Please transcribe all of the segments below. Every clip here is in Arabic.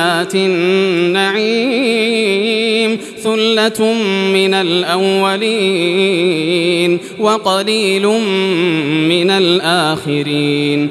جنات النعيم ثلة من الأولين وقليل من الآخرين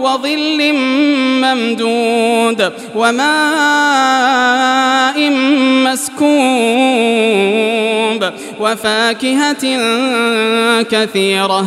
وظل ممدود وماء مسكوب وفاكهة كثيرة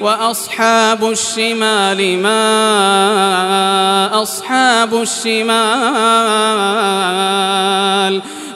وأصحاب الشمال ما أصحاب الشمال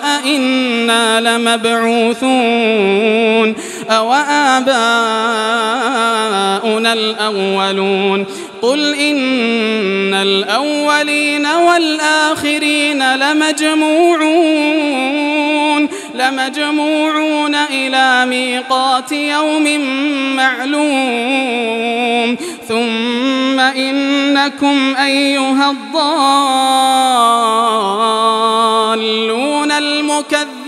أئنا لمبعوثون أو آباؤنا الأولون قل إن الأولين والآخرين لمجموعون لمجموعون إلى ميقات يوم معلوم. ثم إنكم أيها الضالون المكذبون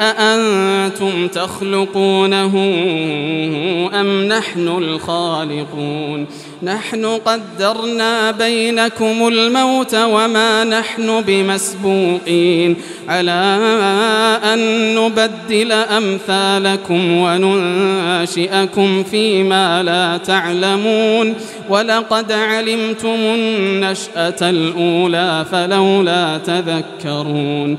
أأنتم تخلقونه أم نحن الخالقون نحن قدرنا بينكم الموت وما نحن بمسبوقين على أن نبدل أمثالكم وننشئكم فيما لا تعلمون ولقد علمتم النشأة الأولى فلولا تذكرون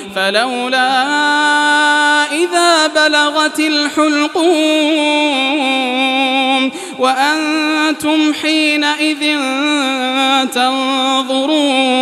فلولا إذا بلغت الحلقوم وأنتم حينئذ تنظرون.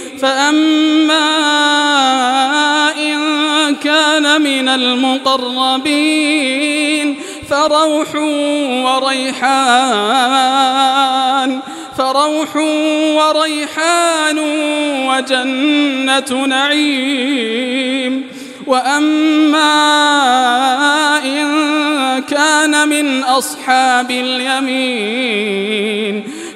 فأما إن كان من المقربين فروح وريحان فروح وريحان وجنة نعيم وأما إن كان من أصحاب اليمين